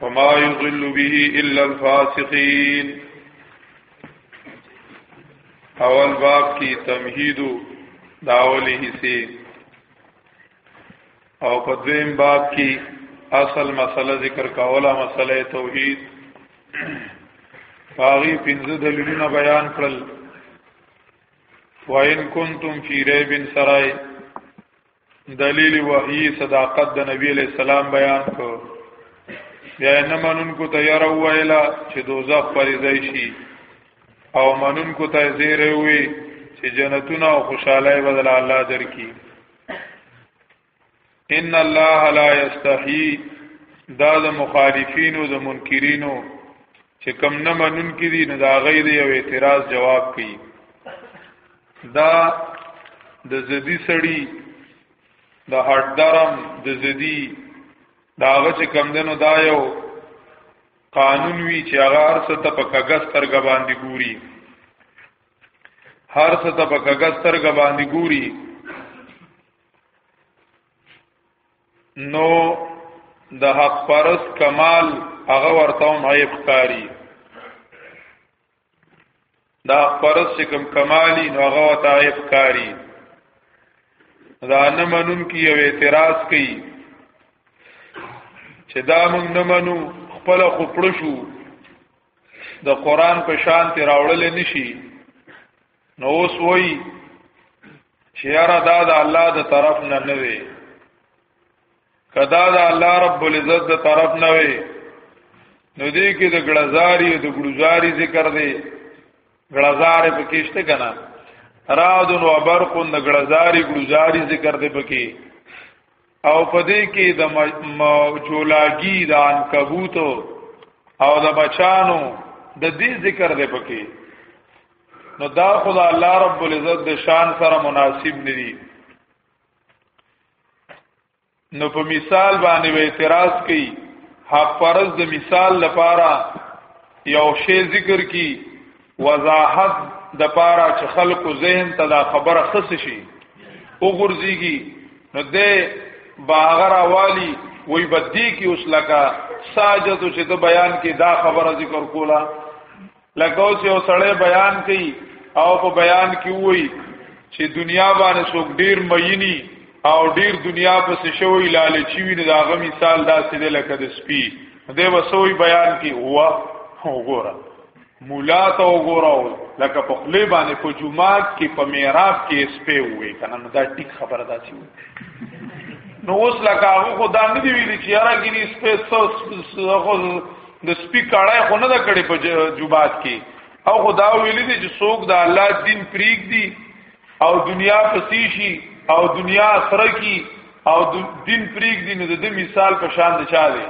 وما يضل به الا الفاسقين اول باب کی تمهید داولی حصے او په دویم باب کی اصل مسله ذکر کاوله مسله توحید باغی پنځه دلیلونه بیان کړل وَإِن كُنتُمْ فِي رَيْبٍ سَرَيْ دلیل وحی صداقت د نبی علیہ السلام بیان کو بیا نه منون کو تیار وایلا چې دوزخ پریزای شي او منون کو ته زیره وی چې جنتونه او خوشاله بدل الله درکې ان الله لا یستحی دا د مخالفینو د منکرینو چې کم نه منون کې دي نو دا غیر یو اعتراض جواب کوي دا د زدی سړی د هټ درم د زدی دا هغه چې کم دنو دا یو قانون وی چې هغه هر څه ته په کاغذ ترګه باندې ګوري هر څه ته په کاغذ ترګه باندې ګوري نو د حق پرس کمال هغه ورته هم عیب کاری دا پرس چې کوم کمالی نو هغه ورته عیب کاری دا نه منون کی یو اعتراض کوي چې دا موږ نه منو خپل خپل شو د قران په شان تی راوړل نشي نو اوس وای چې یاره دا د الله د طرف نه نه وي کدا د الله رب العزت د طرف نه وي نو دې کې د ګړزاري د ګړزاري ذکر دی ګړزار په کېشته کنه راد و برق د ګړزاري ګړزاري ذکر دی پکې او پدې کې د چولاګي د انکبوت او د بچانو د دې ذکر دی پکې نو دا خدا الله رب العزت د شان سره مناسب ندي نو په مثال باندې به اعتراض کوي حق فرض د مثال لپاره یو شی ذکر کی وضاحت د پاره چې خلکو ذهن ته دا خبره خص شي او ګرځيږي نو دې باغر والی وی بدی کی اوس لکا ساجد چې د بیان کې دا خبره ذکر کولا لکه اوس یو سړی بیان کوي او په بیان کې وی چې دنیا باندې څوک ډیر مینی او ډیر دنیا پس شوی لالچی ویني دا غو مثال دا سې لکه د سپی دی وسوي بیان کې هوا وګوره مولا ته وګوراو لکه په خلی باندې په جمعات کې په میراب کې سپې وې کنه نو دا ټیک خبره ده چې نو اوس لکه هغه خو دا نه دی ویلي چې یاره ګینی سپې خو د سپی کړای خو نه دا کړي په جمعات کې او خدا ویلي دي چې څوک د الله دین پریک دي او دنیا پسې شي او دنیا سره کی او دین پریګ دین د دې مثال په شان دی چا دی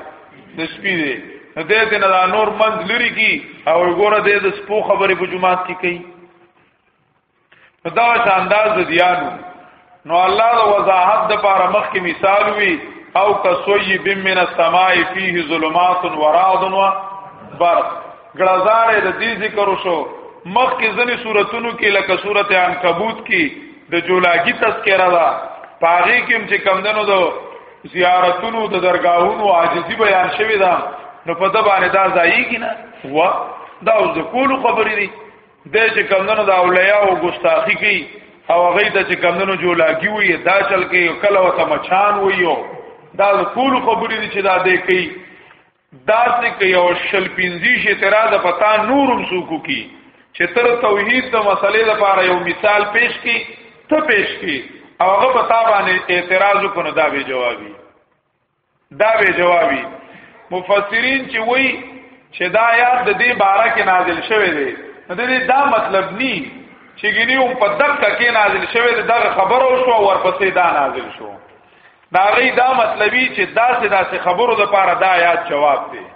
د سپی دی نو دې دې نه نور منځ لري کی او ګوره دې د سپو خبرې په جمعات کې کوي دا شانداز دیانو نو الله د وضاحت د پاره مخ کې مثال وی او کسوی بمن السماء فيه ظلمات ورعد وبرق ګړزارې د دې ذکر وشو مخکې ځنې صورتونو کې لکه صورت عنکبوت کې د جولاګي تذکرہ ده پاغي کې چې کمندنو دو زیارتونو د درگاهونو عاجزي بیان شوی ده نو په د باندې دا ځایږي نه و دا اوس د کول خبرې دي د چې کمندنو د اولیاء او ګستاخی کوي او هغه د چې کمندنو جولاګي وي دا چل کې کله وته مچان وي دا د کول خبرې دي چې دا دې کوي داسې کې یو شل پنځه شي اعتراض پتا نورم سوکو کی چې تر توحید د مسلې لپاره یو مثال پیش کی ته پیش کی او هغه پتا باندې اعتراض کو نه دا به جوابي دا به جوابي مفسرین چې وای چې دا آیات د دې باره کې نازل شوه دی د دې دا مطلب ني چې ګنیوم په دقه کې نازل شوه دی دا خبر او شو ورپسې دا نازل شو دا غي دا مطلبي چې داسې داسې خبرو د پاره دا یاد جواب دی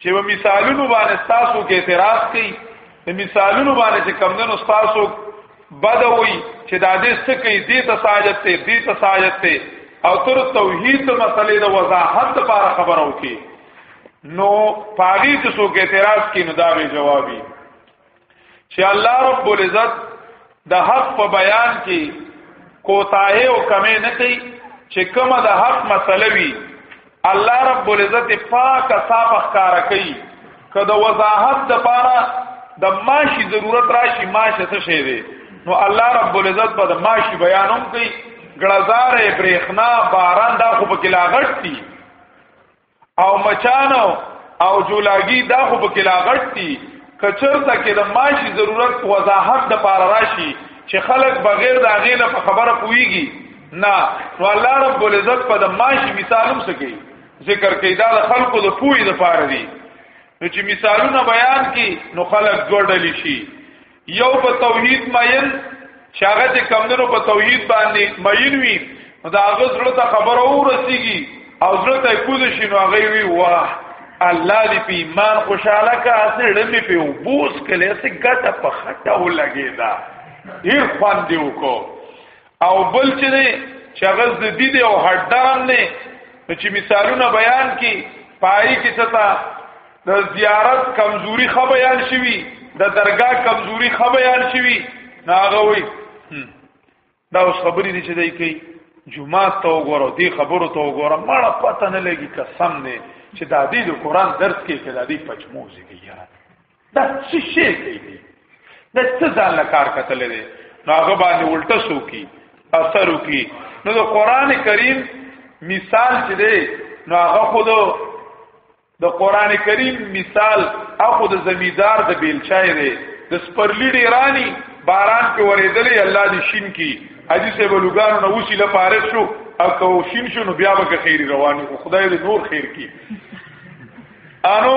چې و مثالونو باندې تاسو کې اعتراض کوي د مثالونو باندې چې کمندونو تاسو بدوي چې دا دې څه کوي دې تساجت ته دې تساجت ته او تر توحید مسلې د وضاحت لپاره خبرو کې نو پاګی چې څوک اعتراض کوي نو دا به جوابي چې الله رب العزت د حق په بیان کې کوتاه او کمې نه کوي چې کومه د حق مسله وي الله رب العزت پاک صاف ښکارا کوي کله وضاحت د پاره د ماشي ضرورت راشي ماشه څه شي دی نو الله رب العزت په د ماشي بیانوم کوي ګړزار برېخنا باران دا خو په کې لاغټ دي او مچانو او جولاګي دا خو په کلا غټتي کچرته کې د ماشي ضرورت وضاحت د پاره راشي چې خلک بغیر د هغه نه په خبره پويږي نه نو الله رب العزت په د ماشي مثالوم سکی ذکر کوي دا د خلکو د پوي د پاره دي نو چې مثالونه بیان کی نو خلک ګډل شي یو په توحید مین چې هغه چې کمندونو په توحید باندې مین وي دا هغه زړه ته خبره ورسیږي او زړه ته کوز شي نو هغه وی واه الله دې په ایمان خوشاله کا اسې ړمې په وبوس کله سه ګټه په خټه ولګي دا هیر خوان دی وکړو او بل چې دی چې هغه زدی دی او هډام نه نو چې مثالونه بیان کی پای کې ستا د زیارت کمزوري خو بیان شوی د درگاه کمزوري خو بیان شوی ناغه وی دا اوس خبرې دي چې دای کوي جمعه ته وګورو دی خبرو ته وګورو مړه پته نه لګي قسم نه چې دا دې د قران درس کې کې دا دې پچموزي کې یاره دا څه شي کوي دا څه ځان له کار کتل دي نو هغه باندې الټه سو کی اثر وکي نو د قران کریم مثال چې دی نو هغه خود د قران کریم مثال هغه د زمیدار د بیلچای دی د سپرلی ډیرانی باران کې ورېدلې الله دې شین کی حدیث به لوګانو نو وسی له پاره شو او کو شین شو نو بیا به خیر رواني خدای دې نور خیر کی انو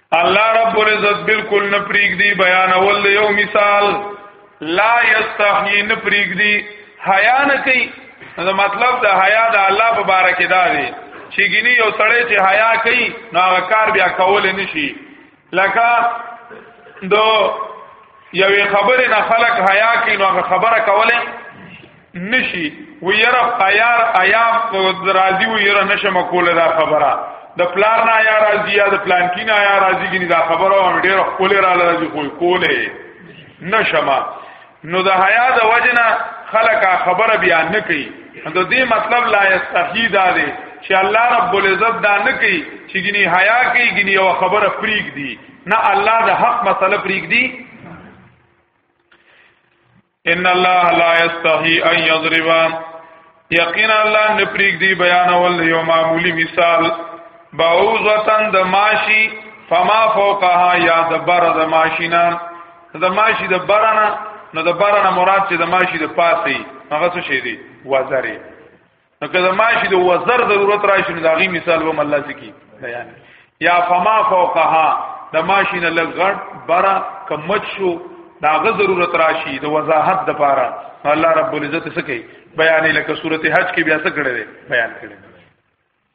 الله رب العزت بالکل نه پریګ دی بیان اول یو مثال لا یستحی نه پریګ دی حیا نه کوي نو مطلب د حیا د الله په باره کې دا دی چې ګینی یو سړی چې حیا کوي نو هغه کار بیا کول نه شي لکه دو یوې خبرې نه خلق حیا کوي نو هغه خبره کوله نشي و یره ایار ایام راضی و یره نشم کوله دا خبره د پلان نه یا راضی یا د پلان کې نه یا راضی کې دا خبره هم ډیر خپل را لږی خو کوله نشم نو د حیا د وجنه خلک خبره بیان نه کوي نو دې مطلب لا یستحی دا دی چې الله رب العزت دا نه کوي چې ګني حیا کوي ګني یو خبره فریق دی نه الله د حق مسله فریق دی ان الله لا یستحی ان یضرب یقینا الله نه پریک دی بیان ول یو معمولی مثال باوزتن د ماشی فما فوقها یا د بر د ماشینا د ماشی د برنا نو د برنا مراد چې د ماشی د پاسې هغه څه شی دی وزره نو که زما شي د وزر ضرورت راشي نو دا غي مثال وم الله سکی بیان یا فما فوقها د ماشین لګړ برا کمچ شو دا غ ضرورت راشي د وضاحت د پاره الله رب العزت سکی بیان لکه سورته حج کې بیا څه کړی بیان کړی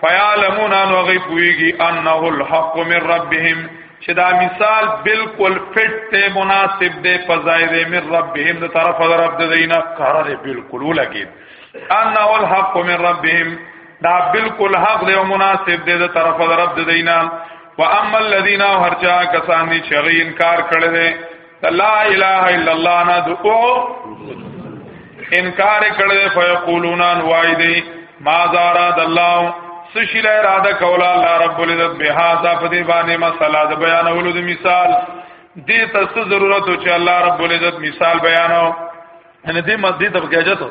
فیعلمون ان غی پویږي انه الحق من ربهم چې دا مثال بالکل فټ ته مناسب دی په ځای دی من ربهم د طرف د رب د دینه قرار بالکل ولګي انه الحق من ربهم دا بالکل حق دی او مناسب دی د طرف د رب د دینه واما الذين هرچا کسان دي چې انکار کړي لا اله الا الله نه دعو انکار کړي فیقولون ان وای دی ما زارا د الله سشیل اراده کولا الله رب العزت به هاذا په دې باندې مسله د بیانولو د مثال دې تاسو ضرورت او چې الله رب العزت مثال بیانو ان دې مدې ته بګیاجته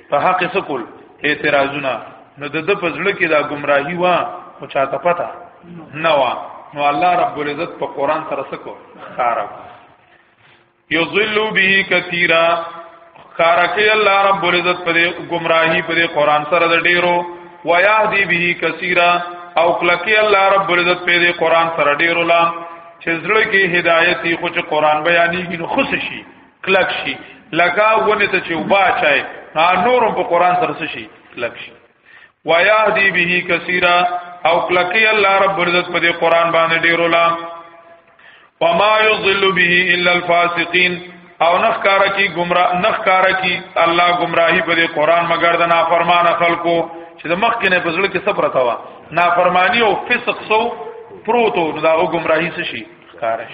په حق سکول اعتراضونه نو د د پزړه کې دا گمراهي وا او چاته پتا نه وا نو الله رب العزت په قران سره سکو خارا یذل به کثیرا خارا کې الله رب العزت په گمراهي په قران سره د ډیرو ويهدي به کثیرا او کلکی الله رب العزت په دې قران سره ډیر لا چې زړه کې هدایت خو چې قران بیانېږي نو خوش شي کلک شي لکه ونه ته چې وبا چای نورم په قران سره شي کلک شي ويهدي به کثیره او کلکی الله رب عزت په دې قران باندې ډیرو لا وما يضل به الا الفاسقين او نخکارا کی گمراه نخکارا کی الله گمراهی په دې قران مگر د نافرمان خلکو چې د مخ کې نه بزړه کې صبر تا وا نافرمانی او فسق سو پروتو نو دا او گمراهی څه شي خارش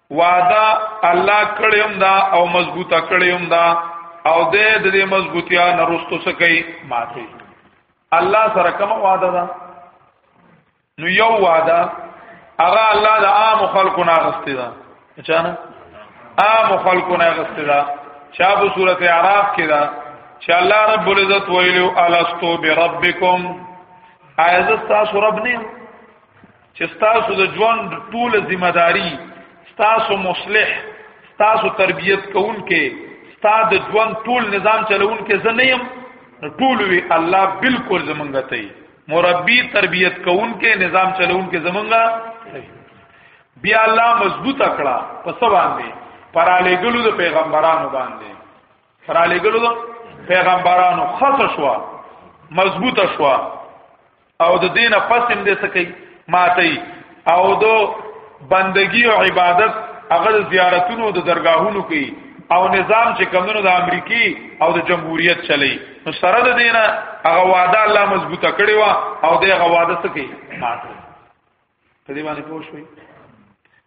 وعده الله کړیوم دا او مضبوطه کړیوم دا او دې دې مضبوطیا نرستو سکی ماته الله سره کوم وعده ده نو یو وعده هغه الله د عام خلکو نه غستې ده چانه عام خلکو نه غستې ده چا په سورته اعراف کې ده چې الله رب العزت ویلو الستو بربکم ایزه تاسو رب نه چې تاسو د ژوند ټول ذمہ داری تاسو مصلح تاسو تربیت کوونکې تاسو د ژوند ټول نظام چلوونکې زه نه يم ټول وی الله بالکل زمونږ ته یې مربی تربیت کوونکې نظام چلوونکې زمونږ بیا الله مضبوط کړه په سبا باندې پر علی ګلو د پیغمبرانو باندې را لګلو پیغمبرانو خاصه شو مضبوطه شو او د دینه پسم دې سکی ماتي او دو بندگی او عبادت هغه زیارتونو د درگاهونو کوي او نظام چې کمونو د امریکای او د جمهوریت چلی نو سره د دینه هغه وعده الله مضبوطه کړی و او دغه وعده سکی ماته په دې باندې پوه شوي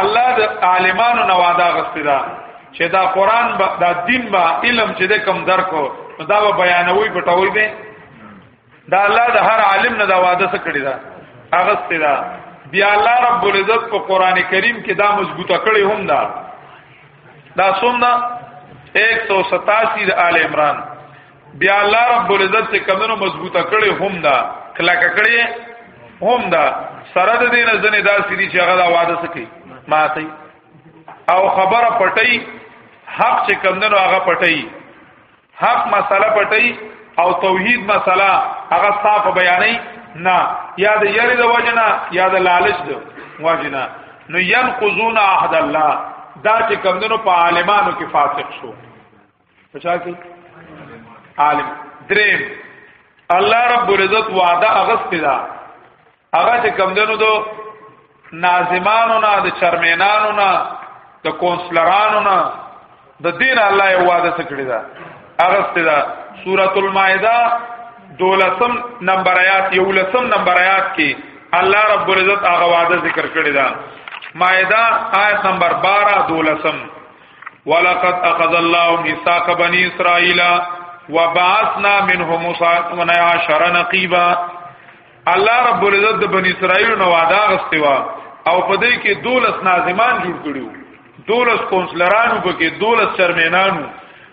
الله د عالمانو نو وعده غستی دا چې دا قران با دا دین با علم چې د کم درکو نو دا به بیانوي پټوي به دا الله د هر عالم نه دا وعده څه کړی دا غستی دا بیا الله رب العزت په قران کریم کې دا مضبوطه کړی هم دا دا څومره 187 د آل عمران بیا الله رب العزت چې کمنو مضبوطه کړي هم دا کلاک کړي هم دا سره د دین ځنې دا سړي چې هغه دا وعده سکی ماتي او خبره پټي حق چې کمنو هغه پټي حق مسله پټي او توحید مسله هغه صاف بیانې نه یا د یری د وجنا یا د لالچ د وجنا نو ينقضون عهد الله دا چې کمندونو په عالمانو کې فاسق شو پچا کې عالم دریم الله رب العزت وعده اغست دا هغه چې کم دنو دو ناظمانو نه د چرمنانو نه د کونسلرانو نه د دین الله یو وعده سکړی دا اغست دا سورۃ المائده دولسم نمبر آیات یو لسم نمبر آیات کې الله رب العزت هغه وعده ذکر کړی دا مائده آیت نمبر 12 دولسم ولقد اخذ الله ميثاق بني اسرائيل وبعثنا منهم اثنا عشر نقيبا الله رب العزت د بني اسرائيل نو وعده غستوا او په دې کې دولس ناظمان جوړ کړیو دولس کونسلرانو پکې دولس چرمنانو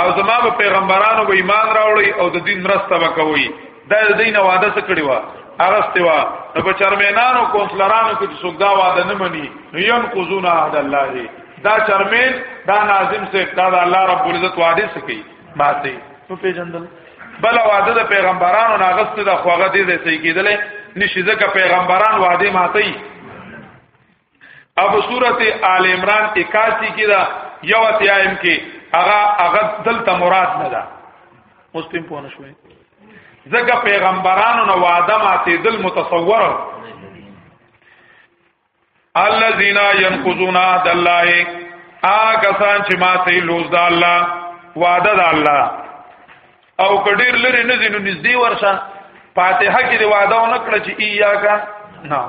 او زما په پیغمبرانو به ایمان راوړي او د دین مرسته وکوي دا د دین وعده څه کړی و هغه استوا نو په چرمنانو کونسلرانو کې څوک دا وعده نه مني نو یم قزون عهد الله دا چرمن دا ناظم سے دا الله رب العزت وعده سکی ماته نو پیجندل بل وعده د پیغمبرانو ناغست د خوغه دي دي کېدلې نشي ځکه پیغمبران وعده ماتي اب صورت آل عمران 81 کې دا یو اتیایم کې هغه هغه دلته مراد نه ده اوس پم پونه شوې ځکه پیغمبرانو نو وعده ماته دل متصور الذين ينقضون عهد الله هغه سان چې ماته لوز د الله وعده د الله او کډیر لري نه زینو نږدې ورشه فاتحه کې وعده ونه کړ چې ایاکا نه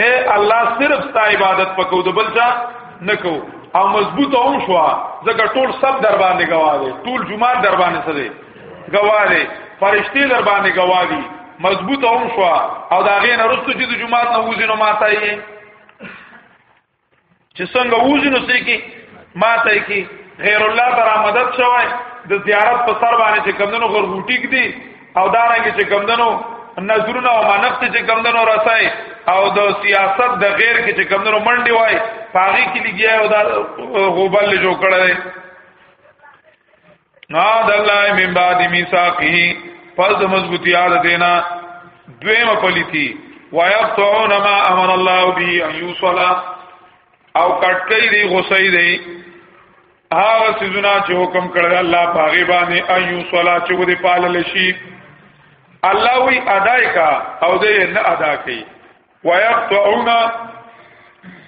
اے الله صرف ستا عبادت پکو د بل چا نکو او مضبوط هم شو زګه ټول سب در باندې گواهه ټول جمعه در باندې سره گواهه فرشتي در باندې گواهي مضبوط هم شو او دا غین رسو چې د جمعه نه وځینو ماته یې چې څنګه وځي نو سې کې ماته کې غیر الله تعالی مدد شوی د زیارت په سر باندې چې کمندونو غرغوټی کې دي او دا رنګ چې کمندونو نظرونه او منفت چې کمندونو رسای او د سیاست د غیر کې چې کمندونو منډي وای پاغي کې لګیا او دا غوبل جوړ کړی نو د الله من بعد میثاقه پس د مضبوطی یاد دینا دویمه پلیتی ويقطعون ما امر الله به ان يوصل او کټکې دی غصې دی هغه سيزونه چې حکم کړل الله پاغي باندې ان يوصل چې ودی پالل شي الله وی ادا کا او دې نه ادا کوي ويقطعون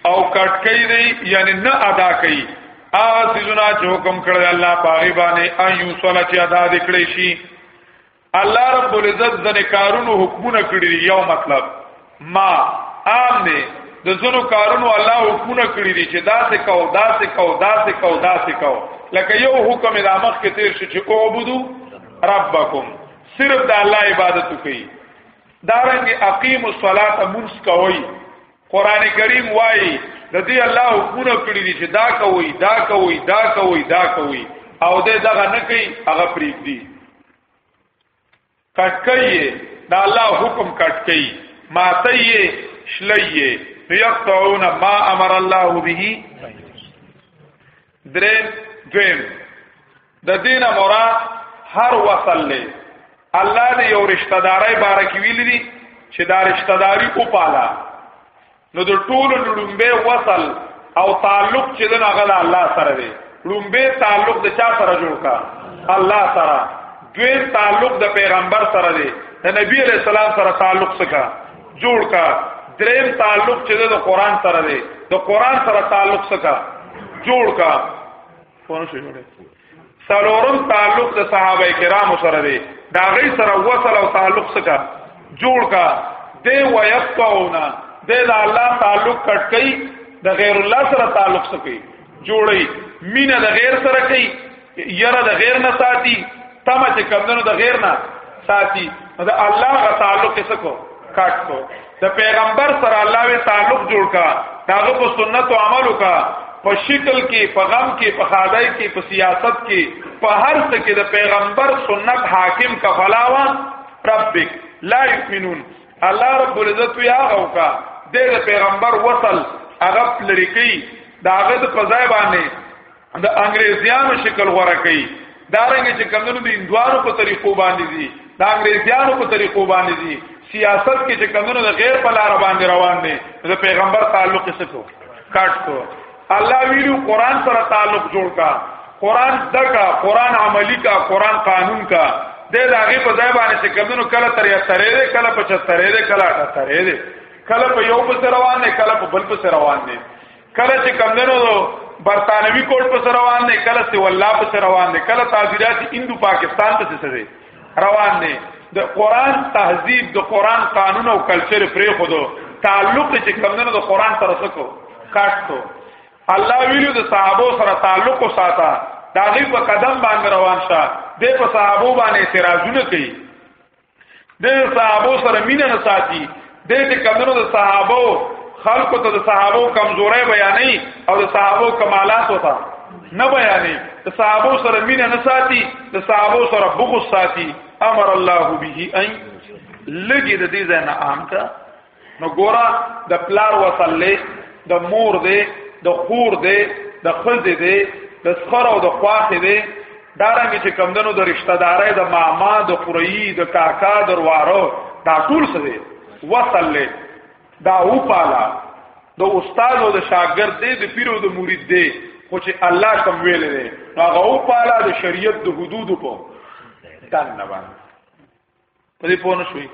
او کټ کوي دی یعنی نه ادا کوي هغه سيزونه چې حکم کړی الله پاغي باندې ايو صلی چې ادا دکړي شي الله رب العزت ځنه کارونو حکمونه کړی دی یو مطلب ما عام دی د زونو کارونو الله حکمونه کړی دی چې دا څه کو دا څه کو دا څه کو دا څه کو لکه یو حکم د امخ کې تیر شي چې او عبدو ربکم صرف د الله عبادت کوي دارنګ اقیم الصلاه منس کوي قران کریم وایي د دې الله حکمونه کړی دي چې دا کوي دا کوي دا کوي دا کوي او دې دغه نه کوي هغه پریک دي کټکې دا الله حکم کټکې ماتې شلې یقطعون ما امر الله به دریم دویم د دین مراد هر وصل له الله دې یو رشتہ داري بارکی ویل دي چې دا رشتہ داري او پالا نو د ټول لړمبه وصل او تعلق چې دغه غل الله سره دی لړمبه تعلق د چا سره جوړ کا الله سره دوی تعلق د پیغمبر سره دی د نبی علیہ السلام سره تعلق څخه جوړ کا دریم تعلق چې د قران سره دی د قران سره تعلق سکا جوړ کا فون شو جوړه سلورم تعلق د صحابه کرامو سره دی دا غي سره وصل او تعلق سکا جوړ کا دی ويقطعونا د الله تعلق کټ کئ د غیر الله سره تعلق سکئ جوړي مینه د غیر سره کوي یره د غیر نه ساتي تمه چې کمندونو د غیر نه ساتي دا الله غ تعلق څه کو کاټ کو د پیغمبر سره الله وی تعلق جوړ کا داغه په سنت او عمل کا په شکل کې په غم کې په خادای کې په سیاست کې په هر څه کې د پیغمبر سنت حاکم کفلاوا ربک لا یؤمنون الله رب العزت وی هغه وکا د پیغمبر وصل هغه لری کوي دا هغه د فضای باندې د انګريزيانو شکل غوړه کوي دا رنګ چې کمونو د اندوانو په طریقو باندې دي د انګريزيانو په طریقو باندې دي سیاست کې چې کمونو د غیر په لار باندې روان دي د پیغمبر تعلق څه کو کاټ کو الله ویلو قران سره تعلق جوړ کا قران دکا قران عملی کا قران قانون کا د لاغي په ځای باندې چې کمونو کله ترې ترې ده کله په چترې ده کله ترې ده کله په یو په روان نه کله په بل په روان نه کله چې کمونو برتانوي کوټ په روان نه کله سی والله په روان نه کله تعزیرات هندو پاکستان ته څه روان دي د قران تهذیب د قران قانون او کلچر پرې خودو تعلق چې کمندونو د قران سره سکو کاټو الله ویلو د صحابه سره تعلق وساته دا غي په قدم باندې روان شه د په صحابه باندې اعتراضونه کوي د صحابه سره مینه نه ساتي دې چې کمنو د صحابه خلکو ته د صحابه کمزوري بیانې او د صحابه کمالات وتا نه بیانې د صحابه سره مینه نه ساتي د صحابه سره بغض ساتي امر الله به ان لګي د دې ځای نه عام کا نو ګورا د پلار وصلې د مور دې د خور دې د خزې دې د سخر او د خواخې دې دارنګ چې کمدنو د رشتہ دارای د ماما د قرئی د کاکا دروارو دا ټول څه دی وصل دا او پالا د استاد او د شاګرد دی د پیرو د مرید دی خو چې الله کوم ویل دی هغه او پالا د شریعت د حدود په دنه باندې په دې پونه شوي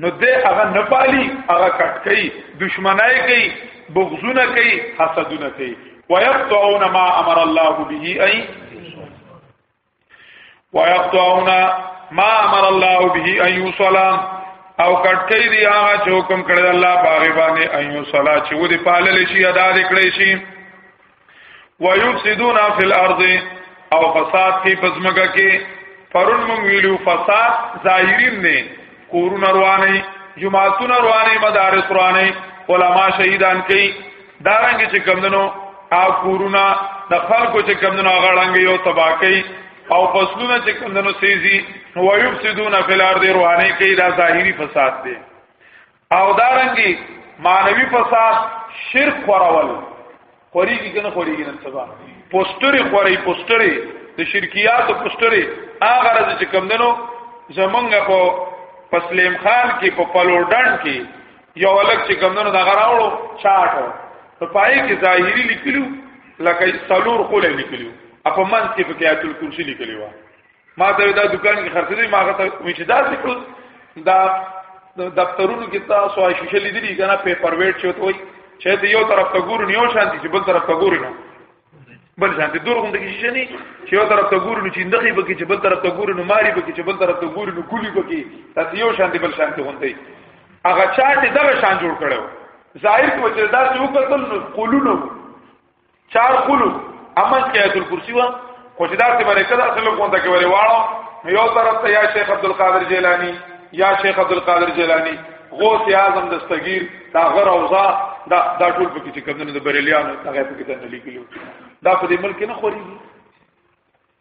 نو دې هغه نه پالي هغه کټ کوي دشمنای کوي بغزونه کوي حسدونه کوي ويقطعون ما امر الله به اي ويقطعون ما امر الله به ان يوصل او کټ کوي دی هغه چې حکم کړی الله باغ باندې ان يوصل چې و دې پالل شي ادا دې کړی شي ويفسدون فی الارض او فساد کی پزمګه کې پرون مونږ ویلو فساد ظاهرین نه کورونه رواني جماعتونه رواني مدارس رواني علما شهیدان کوي دارنګ چې کمندنو او کورونه د خلکو چې کمندنو غړنګ یو تبا کوي او فصلونه چې کمندنو سیزي نو ويفسدون فی الارض رواني کوي دا ظاهری فساد دی او دارنګي مانوي فساد شرک خورول خوريږي کنه خوريږي نن سبا پوسټري خوري پوسټري د شرکیات پوسټري هغه راځي چې کم دنو زمونږ په پسلیم خان کې په پلوډن کې یو الګ چې کم دنو دا غراوړو چاټ په پای کې ظاهري لیکلو لکه سلور قول لیکلو اپا منځ کې په کیاتل کرسی لیکلی و ما ته دا دکان کې خرڅې دي ما ته وی چې دا ذکر دا دفترونو کې تاسو آی شیشه لیدلی کنه پیپر ویټ چوت وای چې ته یو طرف ته ګورو نیو شانتي چې بل طرف ته ګورو نه بل شانتي دور غونډه کې شیشه نه چې یو طرف ته ګورو نو چې دغه به کې چې بل طرف ته ګورو نو ماری به کې چې بل طرف ته ګورو نو کلی به کې تاسو یو شانتي بل شانتي غونډه هغه چا ته دغه شان جوړ کړو ظاهر کې وجه دا څه وکړل نو قولونو چار قلو امن کې آیت الکرسی وا خو چې دا څه باندې کړه اصل کوم ته کې وری واړو یو طرف ته یا شیخ عبد القادر جیلانی یا شیخ عبد القادر جیلانی غوث اعظم دستگیر دا غر اوزا دا دا ټول پکې چې کوم نه د بریلیانو هغه پکې ته نه لیکلو دا په دې ملک نه خوري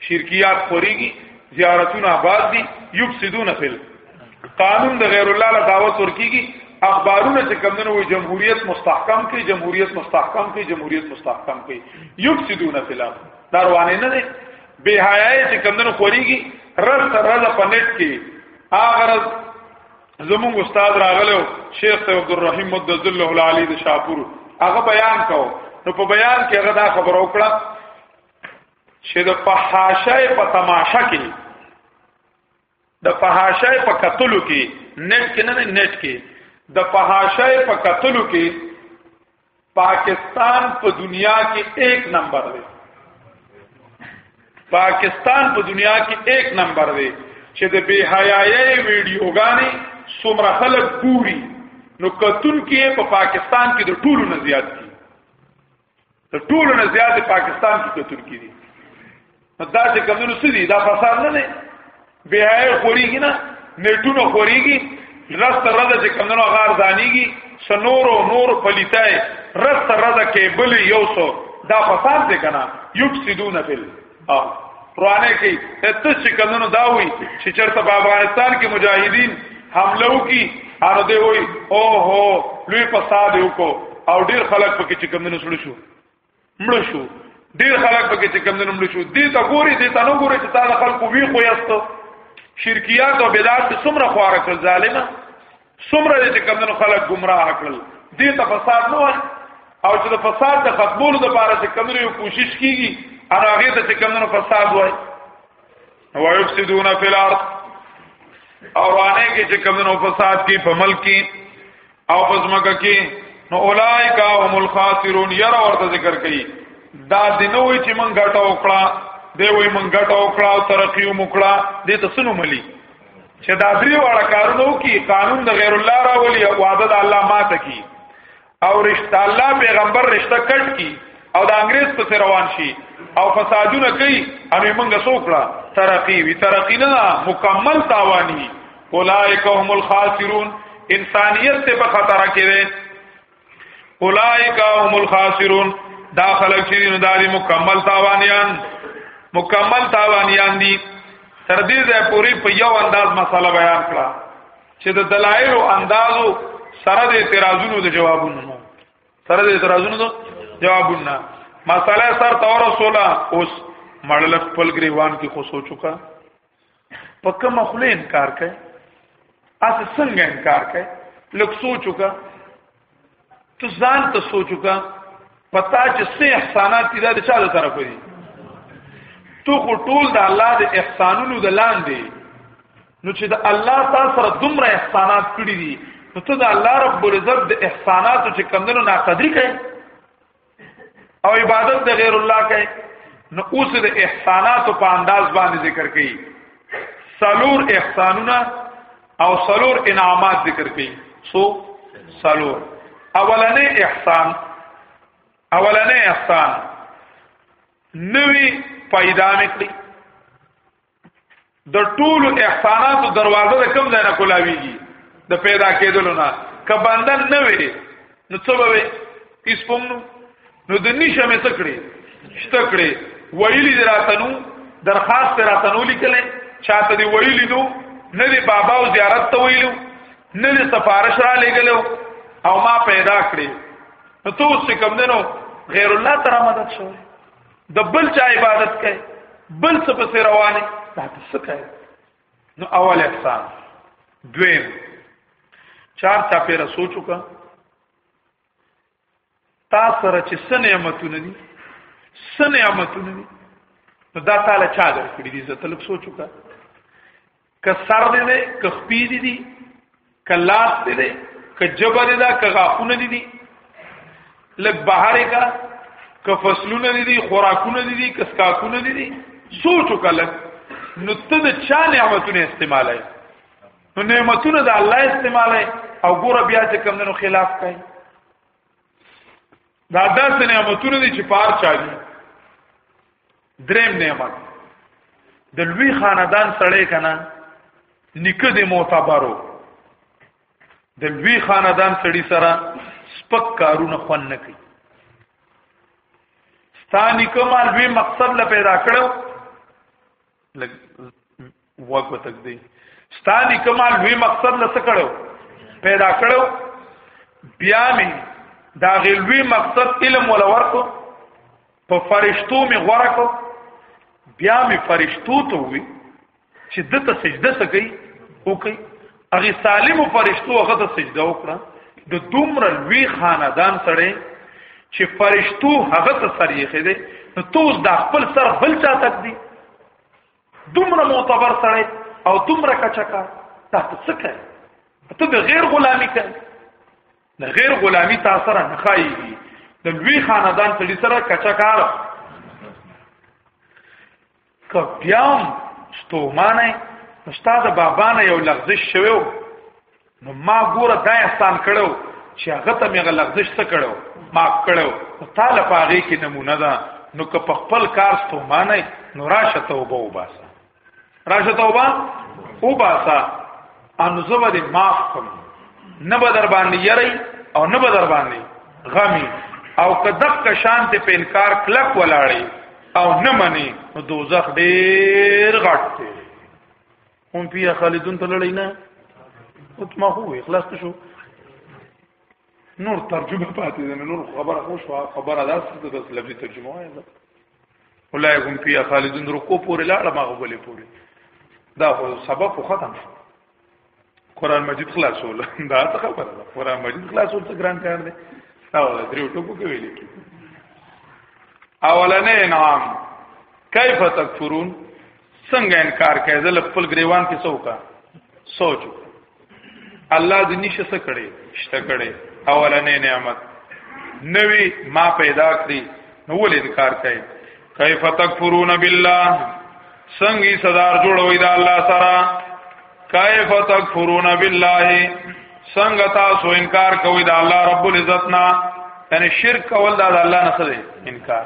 شرکیات خوريږي زیارتونه آباد دي یفسدون فل قانون د غیر الله له دعوت ورکیږي اخبارونه چې کمندونو وي جمهوریت مستحکم کې جمهوریت مستحکم کې جمهوریت مستحکم کې یفسدون فل دا روانه نه دي به حیاي چې کمندونو خوريږي رز تر رز په نت کې اغرض زموږ استاد راغلو شیخ صاحب عبدالرحیم مد ذله العالی د شاپور هغه بیان کو نو په بیان کې هغه دا خبر وکړه چې د فحاشای په تماشا کې د فحاشای په قتلو کې نت کې نه نت کې د فحاشای په قتلو کې پاکستان په پا دنیا کې 1 نمبر دی پاکستان په پا دنیا کې 1 نمبر دی چې د بے حیايي ویډیوګانی څومره خلک ګوري نو کتون کې په پا پاکستان کې د ټولو نه زیات دي د ټولو نه زیات پاکستان کې کتل کیږي دا چې کمونو سړي دا فساد نه دی بهای خوريږي نه نیټونه خوريږي رست رده چې کمونو غار ځانيږي سنور او نور پلیتای رست رده کېبل یو سو دا فساد دی کنه یفسدون فل ها پرانه کې اته چې کمنو دا وی چې چرته په افغانستان کې مجاهدین حمله وکي ان دې وی او هو لوی فساد وکړو او ډیر خلک پکې چې کمنو سړ شو مړ شو ډیر خلک پکې چې کمنو مړ شو دې ته ګوري دې ته نو ګوري چې تا خلکو وی خو یاستو شرکیات او بدعت څومره خواره کړ ظالمه څومره چې کمنو خلک گمراه کړل دې ته فساد نه وای او چې د فساد د ختمولو لپاره چې کمنو یو کوشش کیږي ان هغه ته چې کمنو فساد وای او یفسدون فی الارض او رانه کې چې کمنو فساد کی په ملک کې او پزماکه کې نو اولائک هم الخاسرون ير ورته ذکر کوي دا دینوي چې مونږ غټه وکړه دی وای مونږ غټه وکړه او ترقی وکړه دې ته سنو ملي چې دا درې واړه کارونه وکي قانون د غیر الله راولي او وعده د الله ماته کی او رشتہ الله پیغمبر رشتہ کټ کی او د انګريز په روان شي او فسادونه کوي امي موږ سوکړه ترقی وی ترقی نه مکمل تاوانی اولائک هم الخاسرون انسانیت ته په خطر کې اولائک هم الخاسرون دا خلق چې دین داري مکمل تاوانیان مکمل تاوانیان دي تر دې ځای پوری په یو انداز مسله بیان کړه چې د دلایل او اندازو سره د اعتراضونو د جوابونو سره د اعتراضونو د جوابونه مسله سر تور رسوله اوس مړل خپل گریوان کې خو سوچوکا په کوم خله انکار کوي اس څنګه انکار کوي لک سوچو کا تو ځان ته سوچو کا پتا چې سه احسانات دي د چا له طرف دي تو خو ټول د الله د احسانونو د لاندې نو چې د الله تعالی سره دومره احسانات کړی دي نو ته د الله رب العزت د احساناتو چې کمندونو ناقدری کوي او عبادت د غیر الله کوي نو اوس د احساناتو په انداز باندې ذکر کړي سلور احسانونه او سلور انعامات ذکر کړي سو سلور اولنې احسان اولنې احسان نوی پیدا نکړي د ټولو احساناتو دروازه د کم ځای نه کولاویږي د پیدا کېدلو نه که بنده نه وي نو څه به وي هیڅ کوم نو د نشه مې څه کړې شته کړې ویلي دې راتنو درخواست راتنو لیکلې چاته دې ویلي نو نه دې بابا او زیارت ته ویلو نه دې سفارش را لګلو او ما پیدا کړې نو څه اوس کوم دنو غیر الله تعالی مدد شوی د بل چا عبادت کوي بل څه په روانه دا څه کوي نو اول احسان دویم چار چا پیرا سوچو کا تا سره چې سن نعمتونه دي سن نعمتونه دي نو دا تعالی چا درکړي دي زه تلک سوچو کا که سر دې دې که خپې دې دي که لاس دې دې که جبه دې دا که غاښونه دې دي لږ بهارې کا که فصلونه دې دي خوراکونه دې دي که سکاکونه دې دي سوچ وکړه نو ته د چا نعمتونه استعمالای نو نعمتونه د الله استعمالای او ګوره بیا چې کم نو خلاف کوي دا داسې نعمتونه دي چې پار چالي دریم نعمت د لوی خاندان سړی کنه نیکه د معتبرو د لوی خاندان سړی سره سپک کارونه خون نه کوي ستانی کومه لوی مقصد ل پیدا کړو وګ وتک دی ستانی کمال وی مقصد لس کړو پیدا کړو بیا می دا غلوی مقصد علم ولا ورکو په فرشتو می غورکو بیا می فرشتو ته وی چې دته سجده سکی او کوي هغه سالم فرشتو هغه ته سجده وکړه د دومره لوی خاندان سره چې فرشتو هغه ته سر یې خېده نو توس دا خپل سر بل چا تک دی دومره معتبر سړی او دومره کچکا ته څه کوي ته د غیر غلامی کوي د غیر غلامی تاثیر نه خایي د لوی خاندان سړي سره کچکار کبیام ستومانه استاد بابا نه یو لغزش شوو نو ما ګوره دا احسان کړو چې هغه ته مې غلغزش څه کړو ما کړو تعالی پاغي کې نمونه ده نو که په خپل کار ستومانه نو راشه توبه وباسه راشه توبه وباسه ان زبر دې معاف کوم نه به در باندې یری او نه به در باندې غمی او که دغه شان ته په انکار کلک ولاړی او نه منی نو دوزخ ډیر غټ دی هم فيها خالدون تللی نه او ما هو خلاص شو نور ترجمه پاتې ده نور خبره خو شو خبره ده څه د لفظي ترجمه وایي ولای هم فيها خالدون رکو پورې لاړه ما هو بلې پورې دا خو سبب خو ختم شو قران مجید خلاصول دا څه خبره ده قران مجید خلاصول څه ګران کار دی دا ولا دریو ټکو کې ویل کی اولنې انعام کیف تکفرون څنګه انکار کوي زه خپل گریوان کې څه وکا سوچ الله دې نشه څه کړي شته کړي اولنې نعمت نوی ما پیدا کړی نو ول انکار کوي کیف تکفرون بالله څنګه صدر جوړوي دا الله سره کیف تکفرون بالله څنګه تاسو انکار کوئ د الله رب العزت نه یعنی شرک کول دا د الله نه څه انکار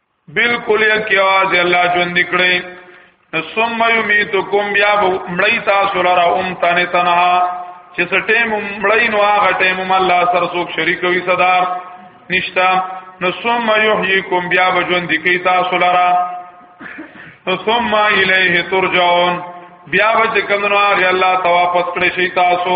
بالکل یکی آواز الله جون دکڑی ثم یمیتکم بیا مړی تاسو لرا ام تنه تنها چې سټیم مړی نو هغه ټیم الله سره څوک شریک وي صدا نشتا نو ثم یحییکم بیا بجون دکی تاسو لرا ثم الیه ترجعون بیا به کوم نو هغه الله ته واپس کړی شي تاسو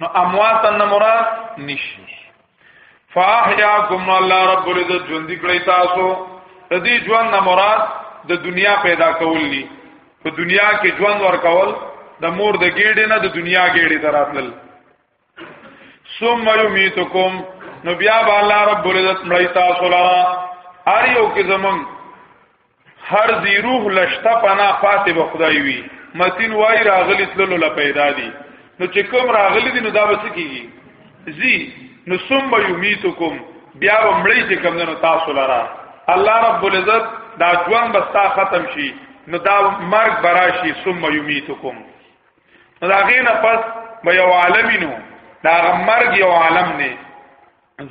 نو اموات نه مراد نشي فاحیاکم الله رب العزت ژوند کړی تاسو د دې ژوند نه مراد د دنیا پیدا کول دي په دنیا کې ژوند ورکول د مور د ګېډې نه د دنیا ګېډې ته راتلل ثم یمیتکم نو بیا به الله رب العزت مړی تاسو لرا ار یو کې زمون هر دی روح لشته پنا پاتې به خدای وي متین وای راغلی تللو لا پیدا دي نو چې کوم راغلی دي نو دا بس کیږي زی نو ثم یمیتکم بیا ومړی چې کوم نو تاسو لاره الله رب العزت دا ژوند بستا ختم شي نو دا مرگ براشي ثم یمیتکم نو دا غینه پس به یو عالمینو دا مرگ یو عالم نه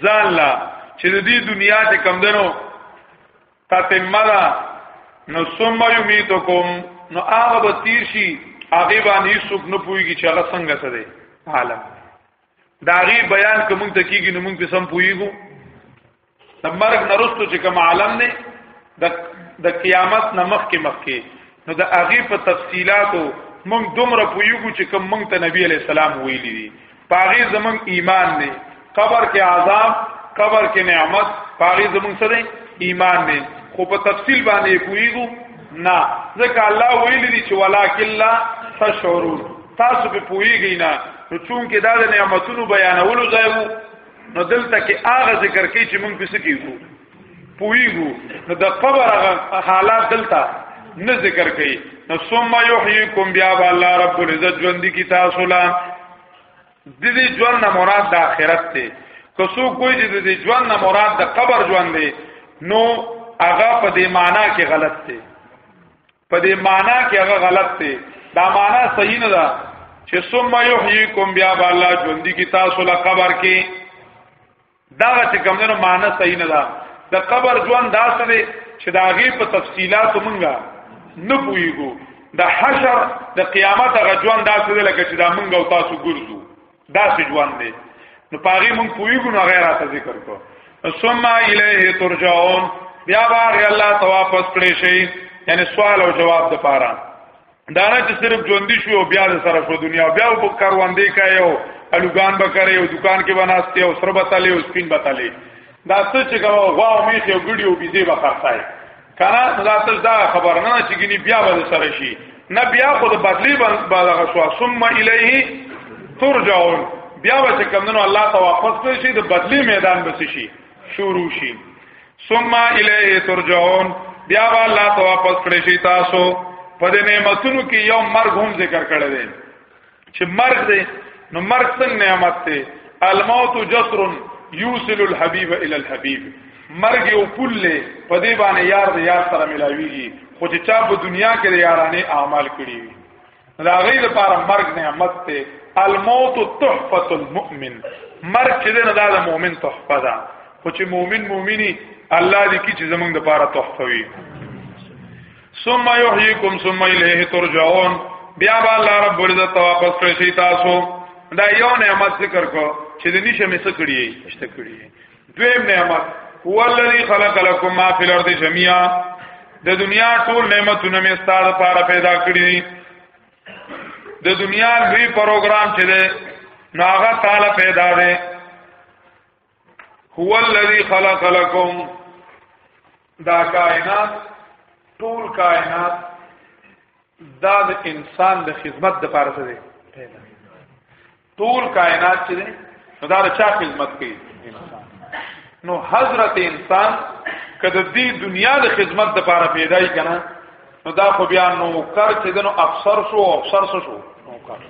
ځان لا چې د دې دنیا ته کم دنو تتمه ده نو ثم یمیتکم نو هغه به تیر شي هغه باندې څوک نه پويږي چې هغه څنګه څه دی عالم دا غي بیان کوم ته کیږي نو موږ په سم پويګو د مرګ نرستو چې کوم عالم نه د د قیامت نمخ کې مخ کې نو د هغه په تفصيلاتو موږ دومره پويګو چې کوم موږ ته نبی عليه السلام ویلي دي پاغي زمون ایمان دی قبر کې عذاب قبر کې نعمت پاغي زمون څه دی ایمان دی خو په تفصیل باندې کویګو نه ځکه الله ویل دي چې ولکن لا تشعرون تاسو په پویږئ نه نو چون کې دا د نعمتونو بیانولو ځای وو نو دلته کې هغه ذکر کوي چې موږ پسې کیږو پویګو نو د قبر هغه حالات دلته نه ذکر کړي نو ثم یحییکم بیا الله رب العزت ژوند کی تاسو لا د دې ژوند نه مراد د آخرت دی که څوک کوی چې د دې ژوند نه مراد د قبر ژوند دی نو هغه په دې معنی کې غلط دی په دې معنی کې هغه غلط دی دا معنی صحیح نه ده چې ثم یحییکم بیا الله ژوند کی تاسو لا قبر کې دا چې کومه معنی صحیح نه ده د قبر ژوند داسې دی چې دا غي په تفصيلات مونږه نه پويګو د حشر د قیامت غ ژوند داسې دی لکه چې دا مونږ او تاسو ګرځو داسې ژوند دی نو پاغي مونږ پويګو نه غیر راته ذکر کو ثم الیه ترجعون بیا باغ الله ته واپس کړی شي یعنی سوال او جواب د پاره دانا چې صرف ژوندۍ شو او بیا سره شو دنیا بیا په کاروندې کوي او الوغان به کوي او دکان کې بناسته او سر بتاله او سپین بتاله دا څه چې کوم غوا او میخ او ګډي او بيزي به خرڅای کنا دا تل دا خبر نه چې ګني بیا به سره شي نه بیا خو د بدلی باندې شو ثم الیه ترجعون بیا به چې کمنو الله ته واپس کړی شي د بدلی میدان به شي شروع شي ثم الیه ترجعون بیا به الله ته واپس کړی شي تاسو په دې نعمتونو کې یو مرګ هم ذکر کړی دی چې مرګ دی نو مرګ څنګه نعمت دی الموت جسر یوصل الحبیب الی الحبیب مرګ یو پل له په دې باندې یار د یار سره ملاویږي خو چې چا په دنیا کې د یارانه اعمال کړی وي دا غي د پاره مرګ نعمت ته الموت تحفه المؤمن مرګ چې نه دا د مؤمن تحفه ده خو چې مؤمن مؤمني الله دې کی چې زمونږ د پاره تحفه وي ثم يحييكم ثم اليه ترجعون بیا به الله رب العزت واپس کړی تاسو دا یو نعمت ذکر کو چې د نشه مې څه کړی اشته کړی دویم نعمت هو الذی خلق لكم ما فی الارض جميعا د دنیا ټول نعمتونه می ستاسو لپاره پیدا کړی د دنیا لوی پروګرام چې ده نو هغه تعالی پیدا ده هو الذی خلق لكم دا کائنات ټول کائنات دا د انسان د خدمت د پاره دی ټول کائنات چې دی نو دا د چا خدمت کوي نو حضرت انسان کده دی دنیا د خدمت د پاره پیدا یې کنه نو دا خو بیا نو کار چې دنو افسر شو او افسر شو شو نو کار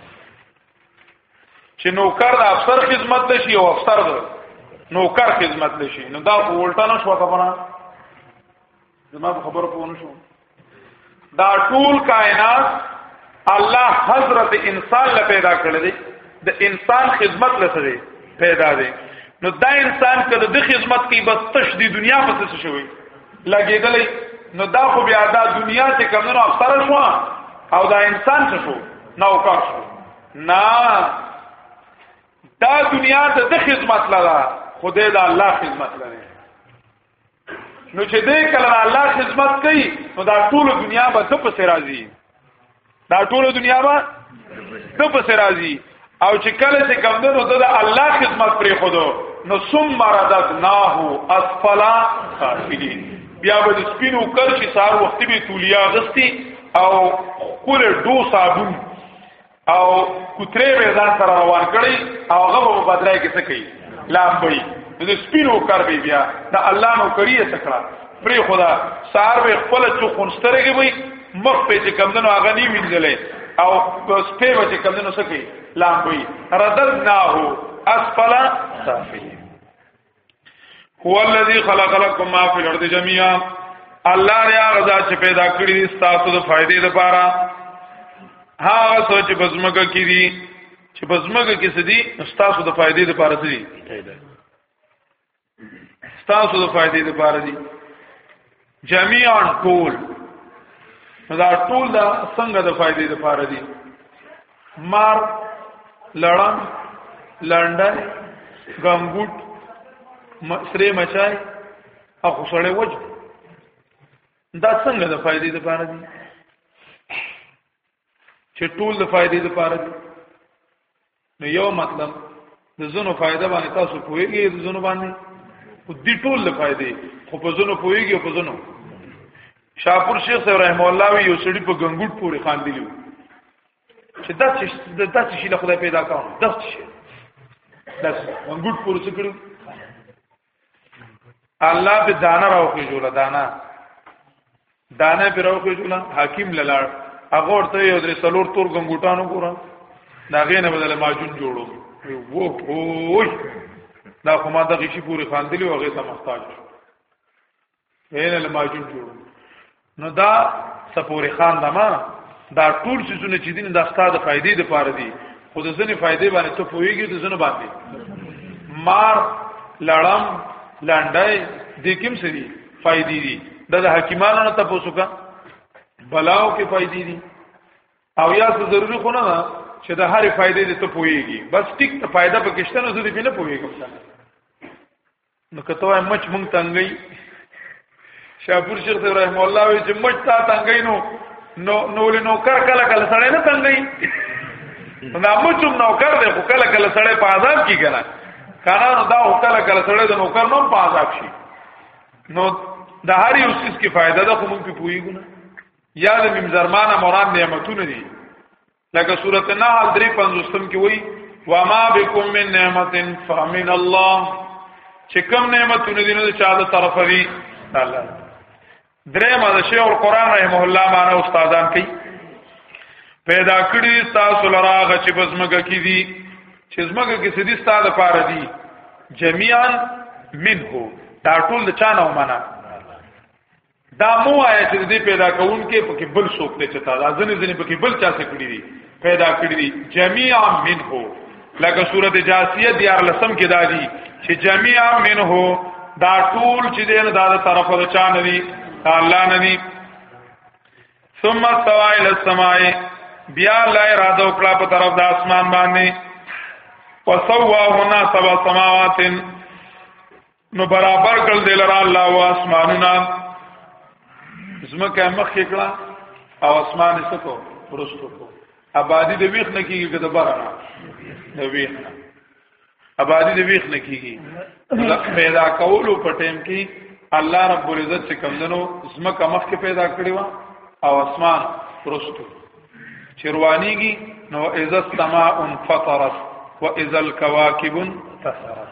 چې نو کار د افسر خدمت د شي او افسر د نو کار خدمت د شي نو دا الټا نه شو خبره زما خبر په ونه شو دا ټول کائنات الله حضرت انسان له پیدا کړی دی د انسان خدمت لسره پیدا دی نو دا انسان کله د خدمت کوي بس تش دی دنیا په څه شوی لګیدلې نو دا خو بیا دا دنیا ته کمنو افسر شو او دا انسان څه شو نو کار شو نه دا دنیا ته د خدمت لره خدای دا الله خدمت لره نو چې دې کله الله خدمت کوي نو دا ټول دنیا به د پس راځي دا ټول دنیا به د پس راځي او چې کله چې کوم ده نو د الله خدمت پرې خودو نو ثم رددناه اسفلا سافلين بیا به سپینو کرشي سار وخت به تولیا غستی او کول دو صابون او کوتره به ځان سره روان کړي او هغه په بدرای کې څه کوي لامبي د سپینو کار به بیا د الله نو کړی څه کړه پری خدا سار به خپل چو خونسترګي وي مخ په چې کمندونو هغه نی وینځلې او سپې به چې کمندونو څه کوي لامبي ردد نه هو اسفل صافي هو الذی خلق لكم ما فی الارض جميعا الله ریا غزا چې پیدا کړی دي تاسو د فائدې لپاره هغه څه چې بزمګه کې دي چې بزمګه کې څه دي تاسو د فائدې لپاره څه دي تاسو د فائدې لپاره دي جميعا ټول دا ټول دا څنګه د فائدې لپاره دي مار لړم لنډه غنګوټ سره مچای او خوشړې وجه دا څنګه د فائدې لپاره دي چې ټول د فائدې لپاره دي نو یو مطلب د زونو فائدہ باندې تاسو پوهیږئ د زونو باندې او د ټول له فائدې خو په زونو پوهیږئ په زونو شاپور شیخ صاحب رحم الله وی یو سړي په ګنګوټ پورې خان دی چې دا چې دا چې شي له خدای پیدا کاوه دا چې شي دا ګنګوټ پورې څه کړو الله په دانا راوخی جوړه دانا دانا په راوخی جوړه حاکم للاړ هغه ورته یو درې سلور تور ګنګوټانو ګورم دا غینه بدل ماجون جوړو وو وو دا خو ما دغه شي پوری خاندلی او هغه ته محتاج هله له ماجون جوړ نو دا سپوري خان دما دا ټول سيزونه چې دین د ستاده فائدې د پاره دي خو د ځنې فائدې باندې ته پويږي د ځنه باندې مار لړم لانډای د کوم څه دي فائدې دي د حکیمانو نه تاسو کا بلاو کې فائدې دي او یا څه ضروري خو نه چې د هرې فائدې ته پويږي بس ټیک ته فائدہ پکشته نه زه دې نه پويږم نو کته وای مچ مونږ تنګي شاپور شیخ ابراهیم الله وی چې مچ تا تنګي نو نو نو له نو کار کله کله سړی نه تنګي نو مچ نو کار دی خو کله کله سړی په عذاب کې کنه کنه نو دا کله کله سړی د نو کار نو په عذاب شي نو د هر یو څه کې فائدہ ده خو مونږ په پوي ګونه یا د ممزرمانه مراد نعمتونه دي لکه سورۃ النحل 350 کې وایي وما بكم من نعمت فمن الله چې کوم نعمتونه دي نو چا له طرف دي الله درې ما د شیخ القرآن رحمه الله معنا استادان کوي پیدا کړی تاسو لراغه چې بزمګه کې دي چې زمګه کې سدي ستاده پاره دي جميعا منه دا ټول د چانه ومنه دا مو آیا چې دې پیدا کون کې پکې بل څوک ته چتا دا ځنې ځنې پکې بل چا څه کړی دي پیدا کړی دي جميعا منه لکه سورته جاسیه دیار لسم کې دا دي چې جميعا منه دا ټول چې دې نه دا طرفه د چا نه دي الله نه دي ثم استوى الى السماء بیا لا اراده وکړه په طرف د اسمان باندې وسواهن سبع سماوات نو برابر کړ دې لرا الله او اسمانونه زمکه مخ کې کړه او اسمان یې سکو پرستو کو آبادی د ویخ نه کیږي کده بارنا د ویخ نه آبادی د ویخ نه کیږي لکه پیدا کولو په ټیم کې الله رب العزت چې کمندنو زمکه مخ کې پیدا کړی و او اسمان پرستو چروانیږي نو اذا السماء انفطرت واذا الكواكب انتثرت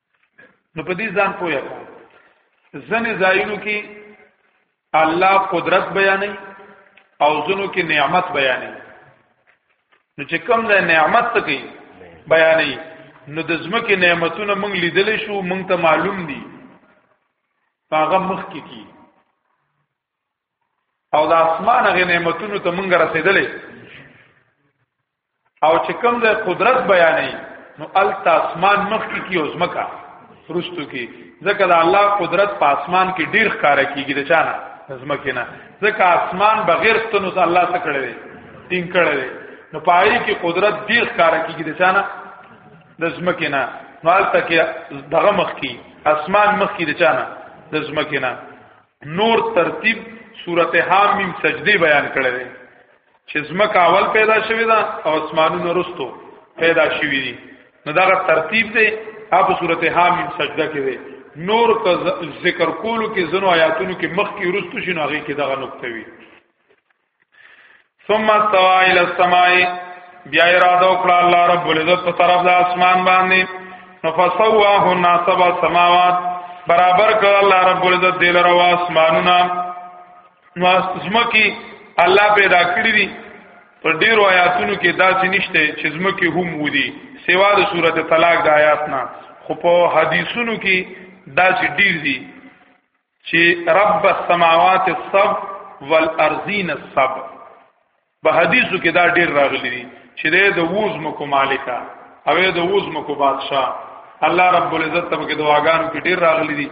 نو په دې ځان پوهه کوم ځنې ځایونو کې الله قدرت بیانې او ځنو کې نعمت بیانې نو چې کوم ځای نعمت ته کوي بیانې نو د ځمکې نعمتونه موږ لیدل شو موږ ته معلوم دي هغه مخ کې کی او د اسمان غ نعمتونو ته مونږ رسیدلې او چې کوم د قدرت بیانې نو الت اسمان مخ کې کی او زمکا رستو کې ځکه د الله قدرت په اسمان کې ډیر ښکار کیږي د چانه زمکه نه ځکه اسمان بغیر ستنو ته الله څخه کړی دی ټینګ کړی دی نو پای کې قدرت ډیر ښکار کیږي د چانه د زمکه نه نو الت کې دغه مخ کې اسمان مخ کې د چانه د زمکه نه نور ترتیب سورته حامیم سجدی بیان کړی دی چې زمکه اول پیدا شوی دا او اسمانونه رستو پیدا شوی دي نو دا ترتیب دی اپ سورته حامیم سجده کې دی نور که ذکر کولو کې زنو آیاتونو کې مخ کې رستو شنو هغه کې دغه نقطه وی ثم استوى الى السماء بیا اراده وکړه الله رب العزت په طرف د اسمان باندې نفسواه الناسب السماوات برابر کړ الله رب العزت دل روا اسمانونه نو اسمکی الله پیدا کړی دي پر ډیرو آیاتونو کې داسې نشته چې زمکه هم ودی سوا د سورته طلاق د آیات نه خو په حدیثونو کې داسې ډیر دي چې رب السماوات السبع والارضین السبع په حدیثو کې دا ډیر راغلی دی چې د ووز مکو مالکا او د ووز مکو بادشاہ الله رب العزت ته کې دعاګانو کې ډیر راغلی دی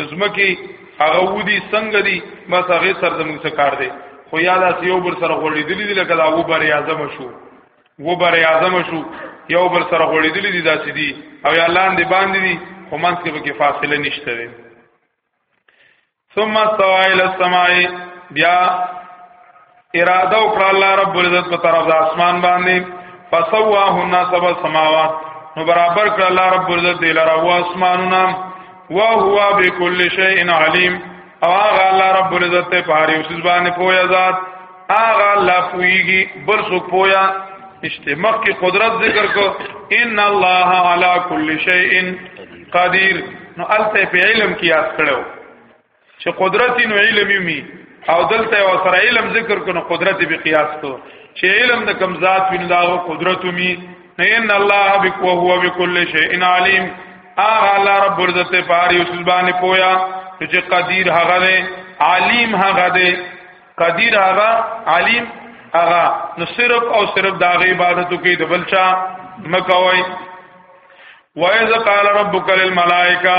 نظم کې هغه ودی څنګه دی بس هغه سر زموږ څخه کار دی خو یاد اس یو بر سره غوړې دي دي لکه دا و بر اعظم شو و بر اعظم شو یو بر سره غوړې دي دي داسې دي او یا لاندې باندې دي خو منځ کې به فاصله نشته ثم استوى الى السماء بیا اراده وکړه الله رب العزت په طرف د اسمان باندې فسواهن سبع سماوات نو برابر کړ الله رب العزت دی لره او اسمانونه او هو بكل شيء عليم او هغه الله رب العزت په هر یو څه باندې پوهه ذات هغه الله پويږي بل څوک پویا نشته مخکې قدرت ذکر کو ان الله علی کل شیء قدیر نو الته په علم کې یاد کړو چې قدرت نو علم می او دلته او سره علم ذکر کو نو قدرت به قیاس کو چې علم د کم ذات ویني دا قدرت می ان الله بک او هو بكل شیء علیم اغه الله رب عزت پاری او سبحانه پویا چې قدیر هغه دی علیم هغه دی قدیر هغه علیم هغه نو صرف او صرف دا غي عبادت کوي د بلچا مکوي وایذ قال ربک للملائکه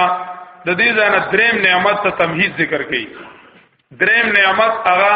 د دې ځنه دریم نعمت ته تمهید ذکر کړي دریم نعمت هغه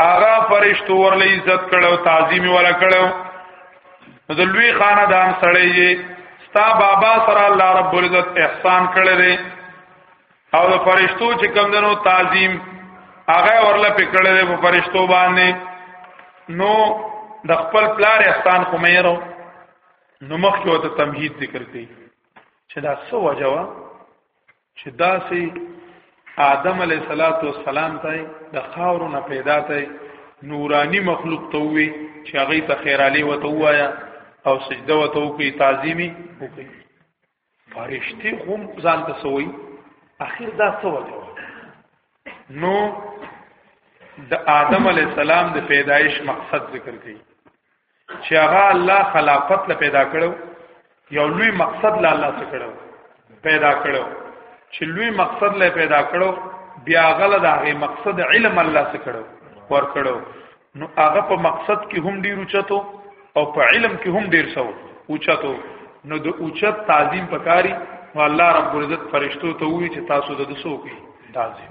هغه فرشتو ورله عزت کړو تعظیم ورله کړو نو د لوی خاندان سړی یې ستا بابا سره الله رب العزت احسان کړی دی او د فرشتو چې کوم دنو تعظیم هغه ورله پکړی دی په فرشتو باندې نو د خپل پلار احسان خو مې ورو نو مخکې وته تمهید ذکر کړي چې دا څه وجوه چې داسې آدم علیه صلوات و سلام ته د خاورو نه پیدا ته نورانی مخلوق ته وي چې هغه ته خیر علی وته وایا او سجده وته وکي تعظیمی وکي فرشتي هم ځان ته سوي اخر دا څه وته نو د آدم علی السلام د پیدایش مقصد ذکر کړي چې هغه الله خلافت له پیدا کړو یو لوی مقصد له الله څخه کړو پیدا کړو چې لوی مقصد له پیدا کړو بیا غل د هغه مقصد علم الله څخه کړو ور کړو نو هغه په مقصد کې هم ډیر اوچتو او په علم کې هم ډیر سو اوچتو نو د اوچت تعظیم پکاري نو الله رب العزت فرشتو ته وی چې تاسو د دسو کې تعظیم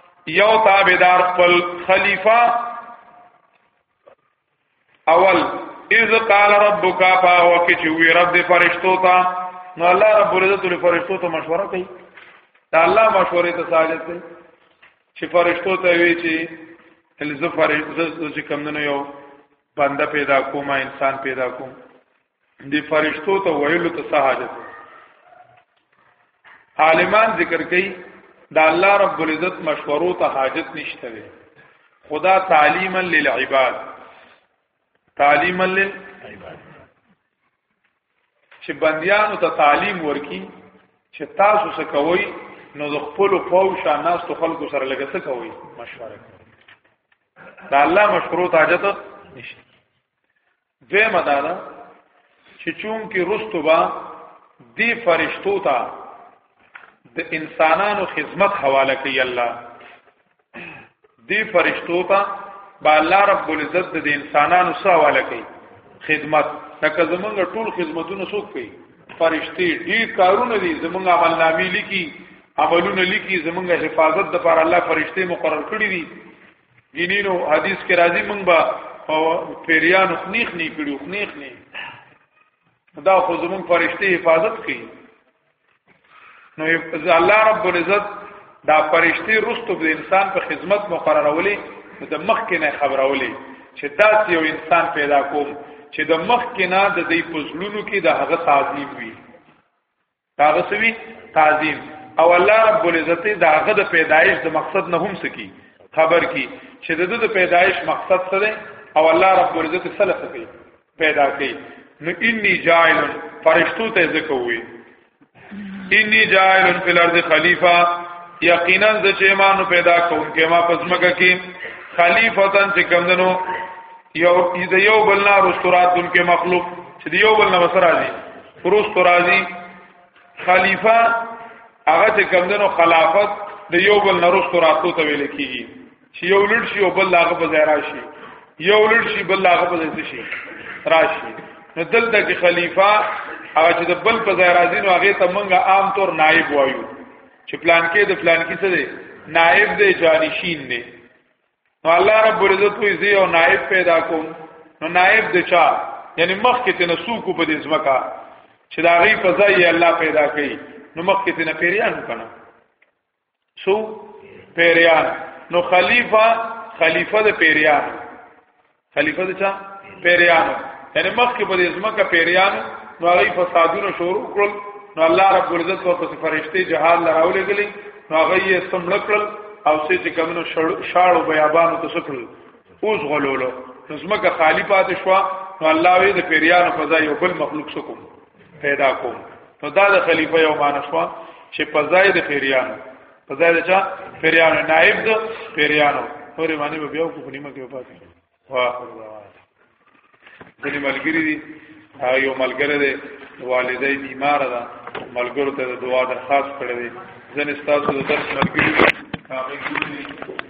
یو تابعدار خپل خلیفہ اول اذ قال ربک فاو کی چې وی رب دې فرشتو ته نو الله رب العزت له فرشتو ته مشوره کوي دا الله مشورې ته ساجت کوي چې فرشتو ته وی چې الزفر چې کمندونو یو بنده پیدا کوم انسان پیدا کوم دی فرشتو ته ویلو ته څه حاجت عالمان ذکر کوي دا الله رب العزت مشورو ته حاجت نشته وي خدا تعلیما للعباد تعلیما للعباد چې بندیانو ته تعلیم ورکي چې تاسو څه کوئ نو د خپل پاو شاناس تو خلکو سره لګه څه کوي مشوره کوي دا الله مشورو ته حاجت نشته دویمه دا ده چې چون کې رستو با دی فرشتو ته د انسانانو خدمت حواله کوي الله دی فرشتو ته با الله رب العزت د انسانانو سره حواله کوي خدمت لکه زمونږ ټول خدمتونه څوک کوي فرشتي ډیر کارونه دي زمونږ عمل نامې لیکي عملونه لیکي زمونږ حفاظت د پر الله فرشتي مقرر کړی دي ګینینو حدیث کې راځي مونږ به پیریانو خنیخ نه کړو خنیخ نه دا خو زمون فرشتي حفاظت کوي نو الله رب العزت دا فرشتي رستو د انسان په خدمت مقررولې د مخ کې نه خبرولې چې دا یو انسان پیدا کوم چې د مخ کې نه د دې پزلونو کې د هغه تعظیم وي داغه سوي تعظیم او الله رب العزت داغه د پیدایش د مقصد نه هم سکی خبر کی چې د د پیدایش مقصد څه دی او الله رب العزت سره څه کوي پیدا کوي نو انی جاعل فرشتو ته ذکر وي انی جاعل فی الارض خلیفہ یقینا د چې ما نو پیدا کوم کې ما پزمکه کې خلیفتن چې کمندنو یو د یو بلنا رستورات دن کې مخلوق چې یو بلنا وسره دي پروست راضی خلیفہ هغه چې کمندونو خلافت د یو بل نرست راتلو ته ویل کیږي چې یو لړ شي او بل هغه په ځای راشي یو لړ شي بل هغه په ځای شي راشي نو دلته کې خلیفہ هغه چې د بل په ځای راځي نو هغه ته مونږه عام طور نائب وایو چې پلان کې د پلان کې څه دی نائب دی جانشین دی نو الله رب العزت وی زی او نائب پیدا کوم نو نائب د چا یعنی مخ کې تنه سوکو په دې ځمکا چې دا غي په ځای الله پیدا کړي نو مخ کې تنه پیریان کنه سو پیریان نو خلیفہ خلیفہ د پیریان خلیفہ د چا پیریانو یعنی مخکې په دې ځمکه پیریانو نو هغه فسادونه شروع کړل نو الله رب العزت په پس فرشته جهاد لراولې غلي نو هغه یې سمړ کړل او سې چې کمنو شاړو بیابانو ته سکل اوس غلولو نو ځمکه خالی پاتې شو نو الله وی د پیریانو فضا یو بل مخلوق سکو پیدا کوم نو دا د خلیفہ یو معنی شو چې فضا د پیریانو په ځای ده چا پیریانو نائب ده پیریانو اورې باندې به بیا کو په نیمه کې پاتې واخر ځینې ملګری دي یو ملګری دی والدې بیمار ده ملګرو ته د دعا درخواست کړې دي ځنې تاسو د درس ملګری هغه ګوري